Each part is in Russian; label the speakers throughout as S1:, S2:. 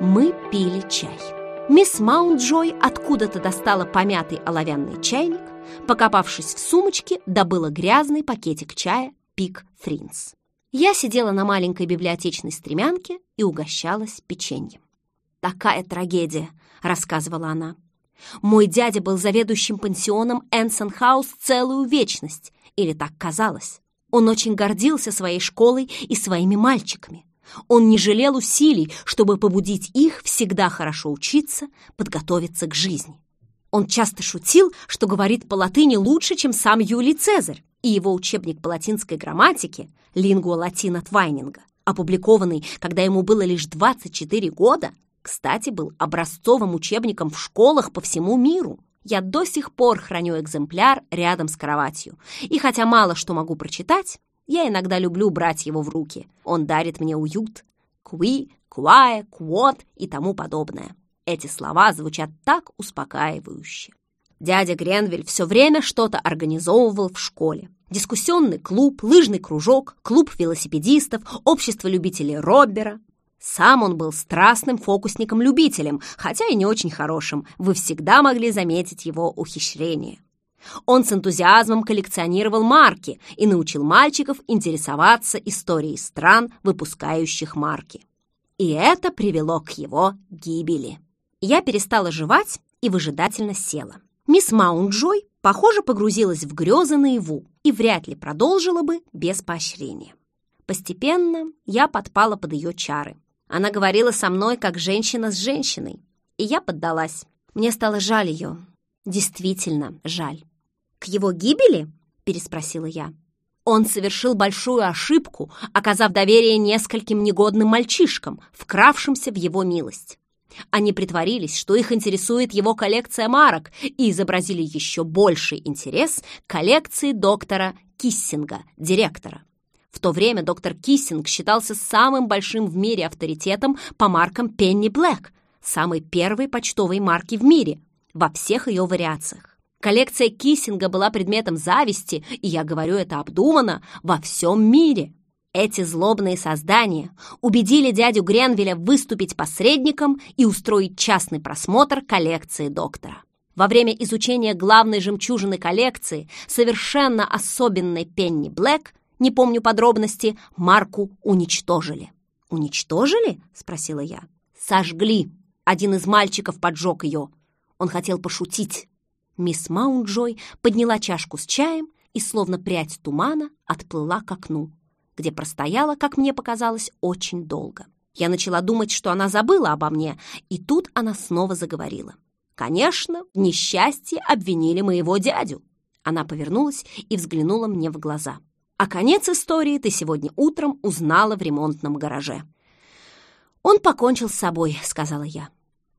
S1: Мы пили чай. Мисс Маунт-Джой откуда-то достала помятый оловянный чайник, покопавшись в сумочке, добыла грязный пакетик чая «Пик Фринс». Я сидела на маленькой библиотечной стремянке и угощалась печеньем. «Такая трагедия», — рассказывала она. «Мой дядя был заведующим пансионом Энсон Хаус целую вечность, или так казалось. Он очень гордился своей школой и своими мальчиками. Он не жалел усилий, чтобы побудить их всегда хорошо учиться, подготовиться к жизни. Он часто шутил, что говорит по латыни лучше, чем сам Юлий Цезарь, и его учебник по латинской грамматике «Лингуа латина Твайнинга», опубликованный, когда ему было лишь 24 года, кстати, был образцовым учебником в школах по всему миру. Я до сих пор храню экземпляр рядом с кроватью, и хотя мало что могу прочитать, я иногда люблю брать его в руки. Он дарит мне уют. Куи, куае, квот и тому подобное. Эти слова звучат так успокаивающе. Дядя Гренвиль все время что-то организовывал в школе. Дискуссионный клуб, лыжный кружок, клуб велосипедистов, общество любителей Роббера. Сам он был страстным фокусником-любителем, хотя и не очень хорошим. Вы всегда могли заметить его ухищрение. Он с энтузиазмом коллекционировал марки и научил мальчиков интересоваться историей стран, выпускающих марки. И это привело к его гибели. Я перестала жевать и выжидательно села. Мисс Маунт-Джой, похоже, погрузилась в грезы наяву и вряд ли продолжила бы без поощрения. Постепенно я подпала под ее чары. Она говорила со мной, как женщина с женщиной, и я поддалась. Мне стало жаль ее. Действительно жаль. «К его гибели?» — переспросила я. Он совершил большую ошибку, оказав доверие нескольким негодным мальчишкам, вкравшимся в его милость. Они притворились, что их интересует его коллекция марок и изобразили еще больший интерес к коллекции доктора Киссинга, директора. В то время доктор Киссинг считался самым большим в мире авторитетом по маркам Пенни Блэк, самой первой почтовой марки в мире, во всех ее вариациях. Коллекция Киссинга была предметом зависти, и я говорю это обдуманно, во всем мире. Эти злобные создания убедили дядю Гренвилля выступить посредником и устроить частный просмотр коллекции доктора. Во время изучения главной жемчужины коллекции, совершенно особенной Пенни Блэк, не помню подробности, марку уничтожили. «Уничтожили?» — спросила я. «Сожгли. Один из мальчиков поджег ее. Он хотел пошутить. Мисс Маунджой подняла чашку с чаем и, словно прядь тумана, отплыла к окну, где простояла, как мне показалось, очень долго. Я начала думать, что она забыла обо мне, и тут она снова заговорила. «Конечно, в несчастье обвинили моего дядю». Она повернулась и взглянула мне в глаза. «А конец истории ты сегодня утром узнала в ремонтном гараже». «Он покончил с собой», — сказала я.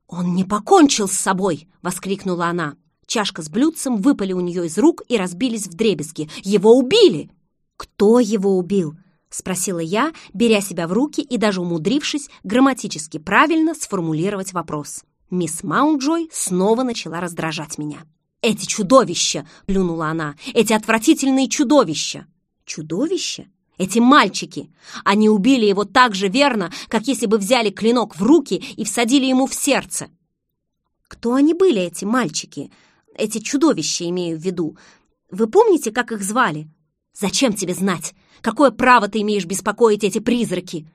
S1: «Он не покончил с собой!» — воскликнула она. Чашка с блюдцем выпали у нее из рук и разбились в дребезги. Его убили! Кто его убил? Спросила я, беря себя в руки и даже умудрившись грамматически правильно сформулировать вопрос. Мисс Маунджой снова начала раздражать меня. «Эти чудовища!» — плюнула она. «Эти отвратительные чудовища!» «Чудовища? Эти мальчики! Они убили его так же верно, как если бы взяли клинок в руки и всадили ему в сердце!» «Кто они были, эти мальчики?» Эти чудовища имею в виду. Вы помните, как их звали? Зачем тебе знать? Какое право ты имеешь беспокоить эти призраки?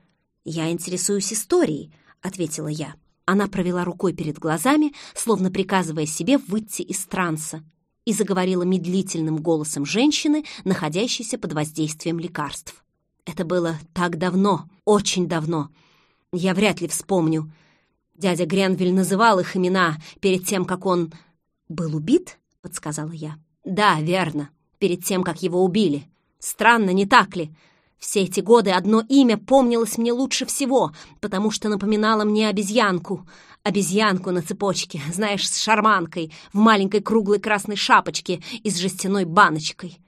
S1: Я интересуюсь историей, ответила я. Она провела рукой перед глазами, словно приказывая себе выйти из транса, и заговорила медлительным голосом женщины, находящейся под воздействием лекарств. Это было так давно, очень давно. Я вряд ли вспомню. Дядя Гренвиль называл их имена перед тем, как он «Был убит?» — подсказала я. «Да, верно. Перед тем, как его убили. Странно, не так ли? Все эти годы одно имя помнилось мне лучше всего, потому что напоминало мне обезьянку. Обезьянку на цепочке, знаешь, с шарманкой, в маленькой круглой красной шапочке и с жестяной баночкой».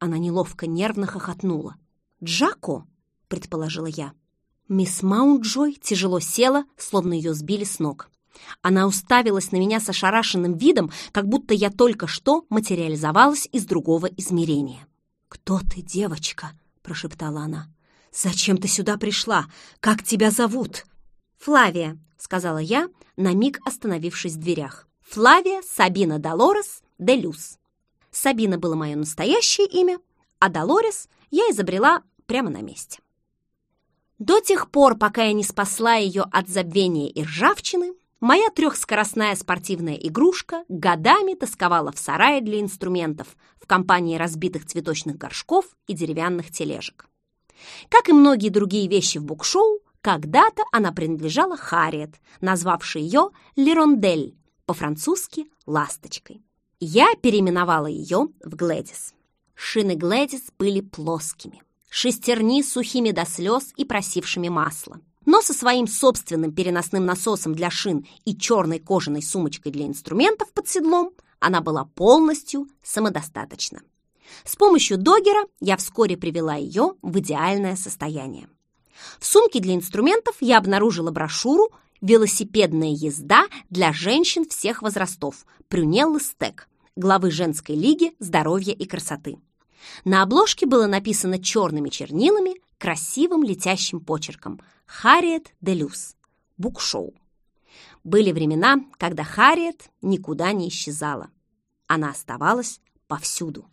S1: Она неловко нервно хохотнула. «Джако?» — предположила я. Мисс Маунджой тяжело села, словно ее сбили с ног. Она уставилась на меня с ошарашенным видом, как будто я только что материализовалась из другого измерения. «Кто ты, девочка?» — прошептала она. «Зачем ты сюда пришла? Как тебя зовут?» «Флавия», — сказала я, на миг остановившись в дверях. «Флавия Сабина Долорес де Люс». Сабина было мое настоящее имя, а Долорес я изобрела прямо на месте. До тех пор, пока я не спасла ее от забвения и ржавчины, моя трехскоростная спортивная игрушка годами тосковала в сарае для инструментов в компании разбитых цветочных горшков и деревянных тележек. Как и многие другие вещи в букшоу, когда-то она принадлежала Харриет, назвавшей ее Лерондель, по-французски «ласточкой». Я переименовала ее в Глэдис. Шины Глэдис были плоскими, шестерни сухими до слез и просившими масла. Но со своим собственным переносным насосом для шин и черной кожаной сумочкой для инструментов под седлом она была полностью самодостаточна. С помощью догера я вскоре привела ее в идеальное состояние. В сумке для инструментов я обнаружила брошюру «Велосипедная езда для женщин всех возрастов» Прюнеллы Стек, главы женской лиги здоровья и красоты. На обложке было написано черными чернилами красивым летящим почерком «Харриет де Люс. Букшоу». Были времена, когда Харриет никуда не исчезала. Она оставалась повсюду.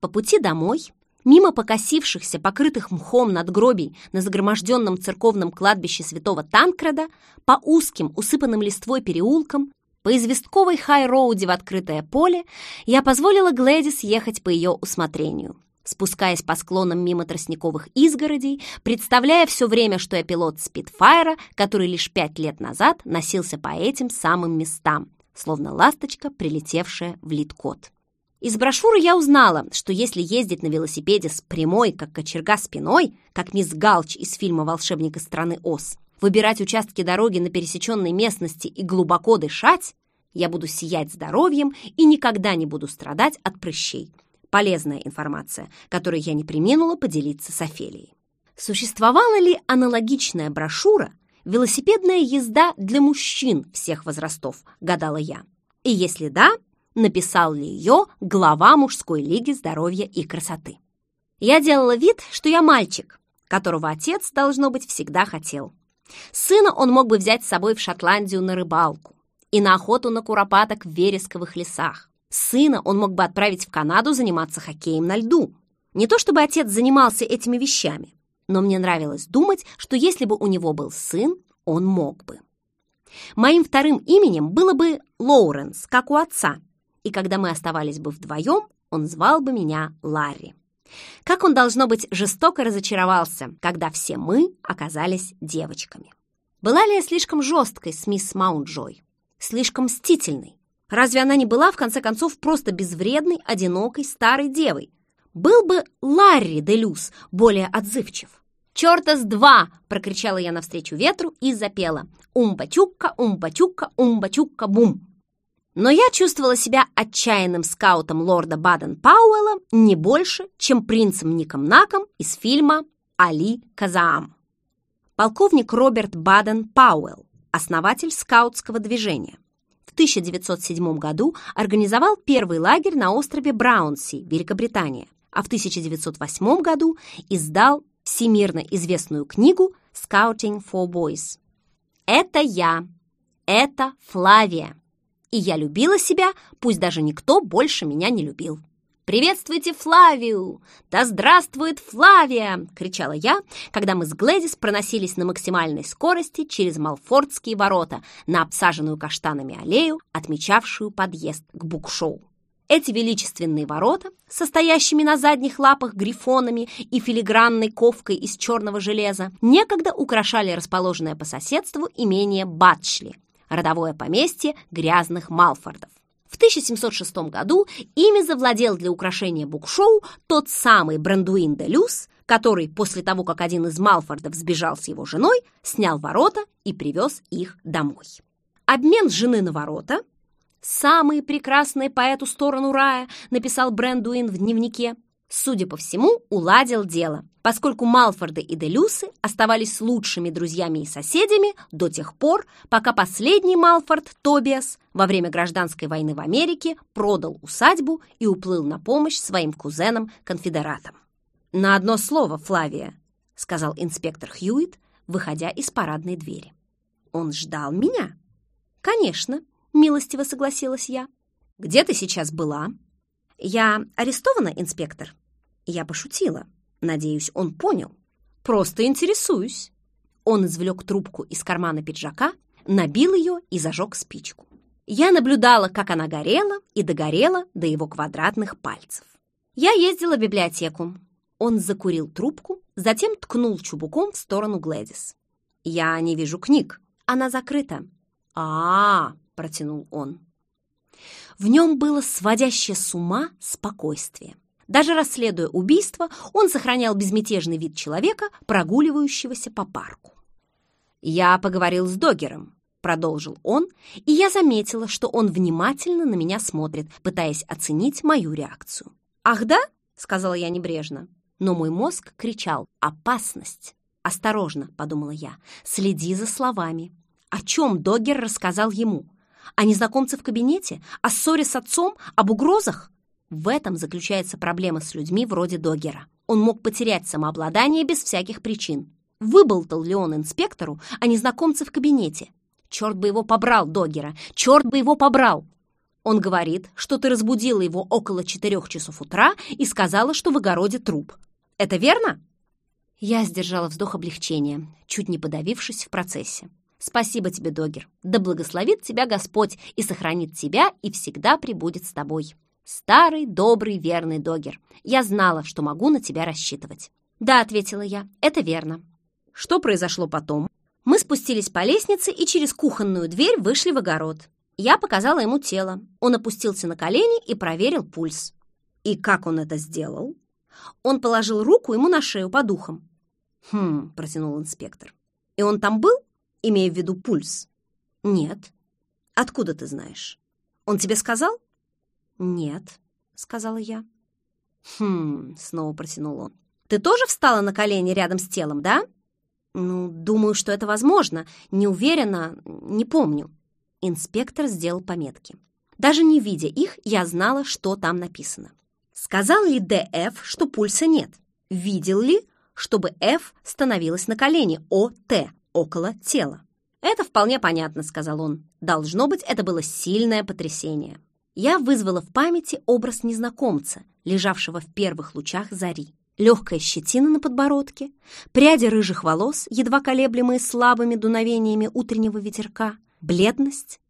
S1: По пути домой, мимо покосившихся, покрытых мхом надгробий на загроможденном церковном кладбище святого Танкреда, по узким, усыпанным листвой переулкам, по известковой хай-роуде в открытое поле, я позволила Глэдис ехать по ее усмотрению, спускаясь по склонам мимо тростниковых изгородей, представляя все время, что я пилот Спитфайра, который лишь пять лет назад носился по этим самым местам, словно ласточка, прилетевшая в литкот. Из брошюры я узнала, что если ездить на велосипеде с прямой, как кочерга, спиной, как мисс Галч из фильма «Волшебник из страны Оз», выбирать участки дороги на пересеченной местности и глубоко дышать, я буду сиять здоровьем и никогда не буду страдать от прыщей. Полезная информация, которой я не применула поделиться с Офелией. Существовала ли аналогичная брошюра «Велосипедная езда для мужчин всех возрастов», гадала я. И если да, написал ли ее глава мужской лиги здоровья и красоты. Я делала вид, что я мальчик, которого отец, должно быть, всегда хотел. Сына он мог бы взять с собой в Шотландию на рыбалку и на охоту на куропаток в вересковых лесах. Сына он мог бы отправить в Канаду заниматься хоккеем на льду. Не то чтобы отец занимался этими вещами, но мне нравилось думать, что если бы у него был сын, он мог бы. Моим вторым именем было бы Лоуренс, как у отца, и когда мы оставались бы вдвоем, он звал бы меня Ларри. Как он, должно быть, жестоко разочаровался, когда все мы оказались девочками. Была ли я слишком жесткой с мисс Маунджой? Слишком мстительной? Разве она не была, в конце концов, просто безвредной, одинокой, старой девой? Был бы Ларри Делюс более отзывчив. «Черта с два!» — прокричала я навстречу ветру и запела. «Умбачукка, умбачукка, умбачукка, бум!» Но я чувствовала себя отчаянным скаутом лорда Баден-Пауэлла не больше, чем принцем Ником Наком из фильма «Али Казаам». Полковник Роберт Баден-Пауэлл, основатель скаутского движения, 1907 году организовал первый лагерь на острове Браунси, Великобритания, а в 1908 году издал всемирно известную книгу «Scouting for Boys». Это я, это Флавия и я любила себя, пусть даже никто больше меня не любил. «Приветствуйте Флавию! Да здравствует Флавия!» — кричала я, когда мы с Глэдис проносились на максимальной скорости через Малфордские ворота на обсаженную каштанами аллею, отмечавшую подъезд к букшоу. Эти величественные ворота, состоящими на задних лапах грифонами и филигранной ковкой из черного железа, некогда украшали расположенное по соседству имение Батчли, родовое поместье грязных Малфордов. В 1706 году ими завладел для украшения букшоу тот самый Брандуин де Люс, который после того, как один из Малфордов сбежал с его женой, снял ворота и привез их домой. Обмен жены на ворота «Самые прекрасные по эту сторону рая», написал Брендуин в дневнике, судя по всему, уладил дело, поскольку Малфорды и Делюсы оставались лучшими друзьями и соседями до тех пор, пока последний Малфорд, Тобиас, во время гражданской войны в Америке продал усадьбу и уплыл на помощь своим кузенам-конфедератам. «На одно слово, Флавия», — сказал инспектор Хьюит, выходя из парадной двери. Он ждал меня. Конечно, милостиво согласилась я. Где ты сейчас была? Я арестована, инспектор? Я пошутила. Надеюсь, он понял. Просто интересуюсь. Он извлек трубку из кармана пиджака, набил ее и зажег спичку. Я наблюдала, как она горела и догорела до его квадратных пальцев. Я ездила в библиотеку. Он закурил трубку, затем ткнул чубуком в сторону Глэдис. «Я не вижу книг. Она закрыта». «А, -а, -а протянул он. В нем было сводящее с ума спокойствие. Даже расследуя убийство, он сохранял безмятежный вид человека, прогуливающегося по парку. «Я поговорил с Догером», — продолжил он, и я заметила, что он внимательно на меня смотрит, пытаясь оценить мою реакцию. «Ах да?» — сказала я небрежно. Но мой мозг кричал «Опасность!» «Осторожно!» — подумала я. «Следи за словами». О чем Догер рассказал ему? О незнакомце в кабинете? О ссоре с отцом? Об угрозах? В этом заключается проблема с людьми вроде Догера. Он мог потерять самообладание без всяких причин. Выболтал ли он инспектору о незнакомце в кабинете? Черт бы его побрал, Догера! Черт бы его побрал! Он говорит, что ты разбудила его около четырех часов утра и сказала, что в огороде труп. Это верно?» Я сдержала вздох облегчения, чуть не подавившись в процессе. «Спасибо тебе, Догер. Да благословит тебя Господь и сохранит тебя и всегда прибудет с тобой. Старый, добрый, верный Догер. Я знала, что могу на тебя рассчитывать». «Да», — ответила я, — «это верно». Что произошло потом? Мы спустились по лестнице и через кухонную дверь вышли в огород. Я показала ему тело. Он опустился на колени и проверил пульс. И как он это сделал? Он положил руку ему на шею по духам. «Хм», — протянул инспектор. «И он там был, имея в виду пульс?» «Нет». «Откуда ты знаешь? Он тебе сказал?» «Нет», — сказала я. «Хм», — снова протянул он. «Ты тоже встала на колени рядом с телом, да?» «Ну, думаю, что это возможно. Не уверена, не помню». Инспектор сделал пометки. Даже не видя их, я знала, что там написано. Сказал ли ДФ, что пульса нет? Видел ли, чтобы Ф становилась на колени ОТ, около тела? «Это вполне понятно», — сказал он. «Должно быть, это было сильное потрясение». Я вызвала в памяти образ незнакомца, лежавшего в первых лучах зари легкая щетина на подбородке, пряди рыжих волос, едва колеблемые слабыми дуновениями утреннего ветерка, бледность,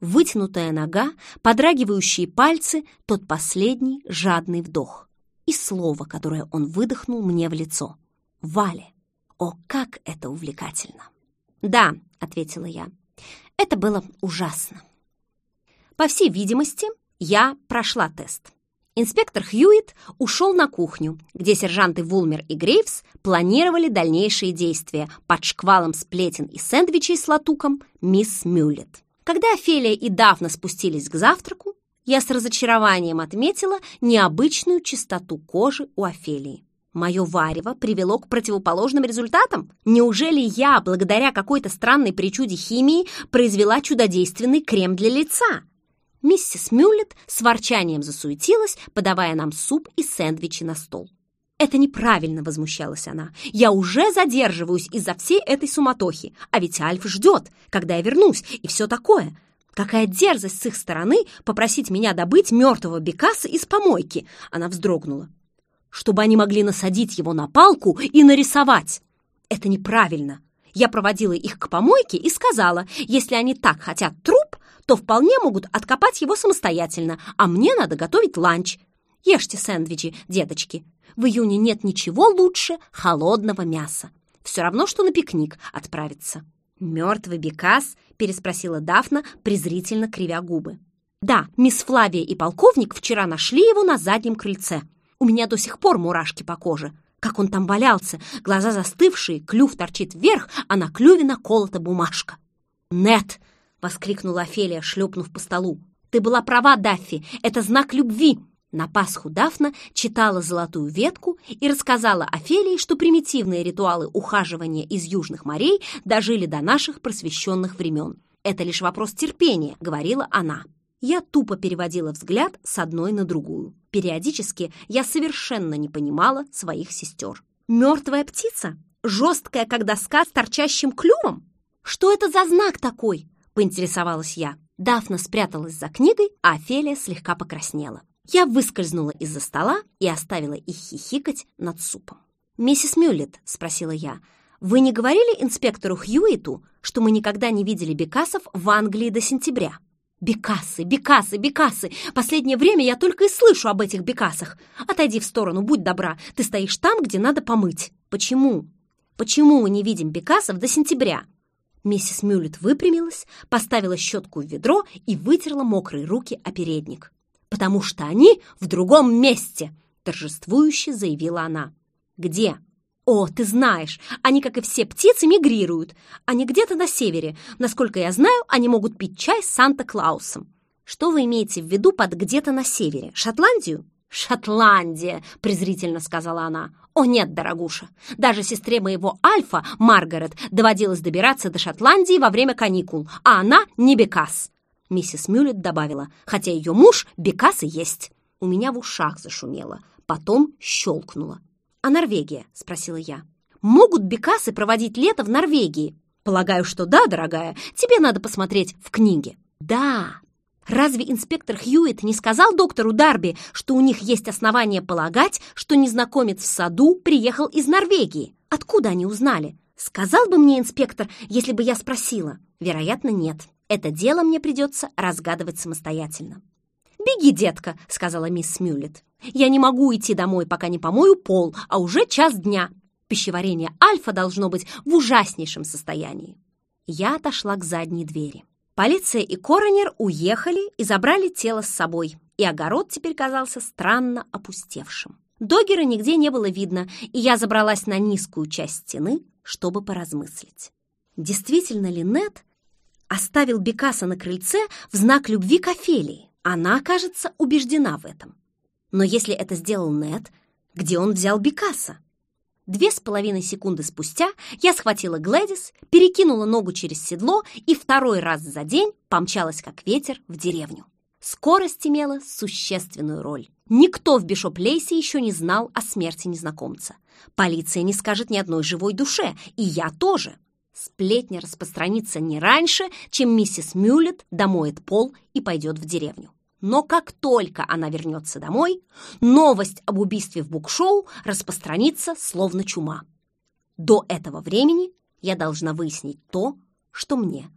S1: вытянутая нога, подрагивающие пальцы, тот последний жадный вдох и слово, которое он выдохнул мне в лицо. «Вале! О, как это увлекательно!» «Да», — ответила я, — «это было ужасно». По всей видимости, я прошла тест. Инспектор Хьюит ушел на кухню, где сержанты Вулмер и Грейвс планировали дальнейшие действия под шквалом сплетен и сэндвичей с латуком мисс Мюллет. Когда Офелия и Дафна спустились к завтраку, я с разочарованием отметила необычную чистоту кожи у Офелии. Мое варево привело к противоположным результатам? Неужели я, благодаря какой-то странной причуде химии, произвела чудодейственный крем для лица? Миссис Мюллет с ворчанием засуетилась, подавая нам суп и сэндвичи на стол. «Это неправильно!» — возмущалась она. «Я уже задерживаюсь из-за всей этой суматохи, а ведь Альф ждет, когда я вернусь, и все такое. Какая дерзость с их стороны попросить меня добыть мертвого Бекаса из помойки!» Она вздрогнула. «Чтобы они могли насадить его на палку и нарисовать!» «Это неправильно!» Я проводила их к помойке и сказала, если они так хотят труп, то вполне могут откопать его самостоятельно, а мне надо готовить ланч. Ешьте сэндвичи, деточки. В июне нет ничего лучше холодного мяса. Все равно, что на пикник отправиться. «Мертвый Бекас?» — переспросила Дафна, презрительно кривя губы. «Да, мисс Флавия и полковник вчера нашли его на заднем крыльце. У меня до сих пор мурашки по коже. Как он там валялся, глаза застывшие, клюв торчит вверх, а на клюве наколота бумажка. «Нет!» — воскликнула Офелия, шлепнув по столу. «Ты была права, Даффи, это знак любви!» На Пасху Дафна читала «Золотую ветку» и рассказала Офелии, что примитивные ритуалы ухаживания из южных морей дожили до наших просвещенных времен. «Это лишь вопрос терпения», — говорила она. Я тупо переводила взгляд с одной на другую. Периодически я совершенно не понимала своих сестер. «Мертвая птица? Жесткая, как доска с торчащим клювом? «Что это за знак такой?» — поинтересовалась я. Дафна спряталась за книгой, а Офелия слегка покраснела. Я выскользнула из-за стола и оставила их хихикать над супом. «Миссис Мюллет», — спросила я, — «вы не говорили инспектору Хьюиту, что мы никогда не видели бекасов в Англии до сентября?» «Бекасы, бекасы, бекасы! Последнее время я только и слышу об этих бекасах. Отойди в сторону, будь добра, ты стоишь там, где надо помыть. Почему? Почему мы не видим бекасов до сентября?» Миссис Мюллет выпрямилась, поставила щетку в ведро и вытерла мокрые руки о передник. «Потому что они в другом месте!» — торжествующе заявила она. «Где?» «О, ты знаешь, они, как и все птицы, мигрируют. Они где-то на севере. Насколько я знаю, они могут пить чай с Санта-Клаусом». «Что вы имеете в виду под «где-то на севере»? Шотландию?» «Шотландия!» — презрительно сказала она. «О нет, дорогуша, даже сестре моего Альфа, Маргарет, доводилось добираться до Шотландии во время каникул, а она не Бекас». Миссис Мюллет добавила, хотя ее муж Бекас и есть. У меня в ушах зашумело, потом щелкнуло. «А Норвегия?» — спросила я. «Могут бекасы проводить лето в Норвегии?» «Полагаю, что да, дорогая. Тебе надо посмотреть в книге». «Да, Разве инспектор Хьюитт не сказал доктору Дарби, что у них есть основания полагать, что незнакомец в саду приехал из Норвегии? Откуда они узнали? Сказал бы мне инспектор, если бы я спросила? Вероятно, нет. Это дело мне придется разгадывать самостоятельно. «Беги, детка», — сказала мисс Мюллет. Я не могу идти домой, пока не помою пол, а уже час дня. Пищеварение Альфа должно быть в ужаснейшем состоянии. Я отошла к задней двери. Полиция и коронер уехали и забрали тело с собой, и огород теперь казался странно опустевшим. Догера нигде не было видно, и я забралась на низкую часть стены, чтобы поразмыслить. Действительно ли Нет оставил Бекаса на крыльце в знак любви к Офелии? Она, кажется, убеждена в этом. Но если это сделал Нед, где он взял Бекаса? Две с половиной секунды спустя я схватила Глэдис, перекинула ногу через седло и второй раз за день помчалась как ветер в деревню. Скорость имела существенную роль. Никто в Бишоп-Лейсе еще не знал о смерти незнакомца. Полиция не скажет ни одной живой душе, и я тоже. Сплетня распространится не раньше, чем миссис Мюллет домоет пол и пойдет в деревню. Но как только она вернется домой, новость об убийстве в букшоу распространится словно чума. До этого времени я должна выяснить то, что мне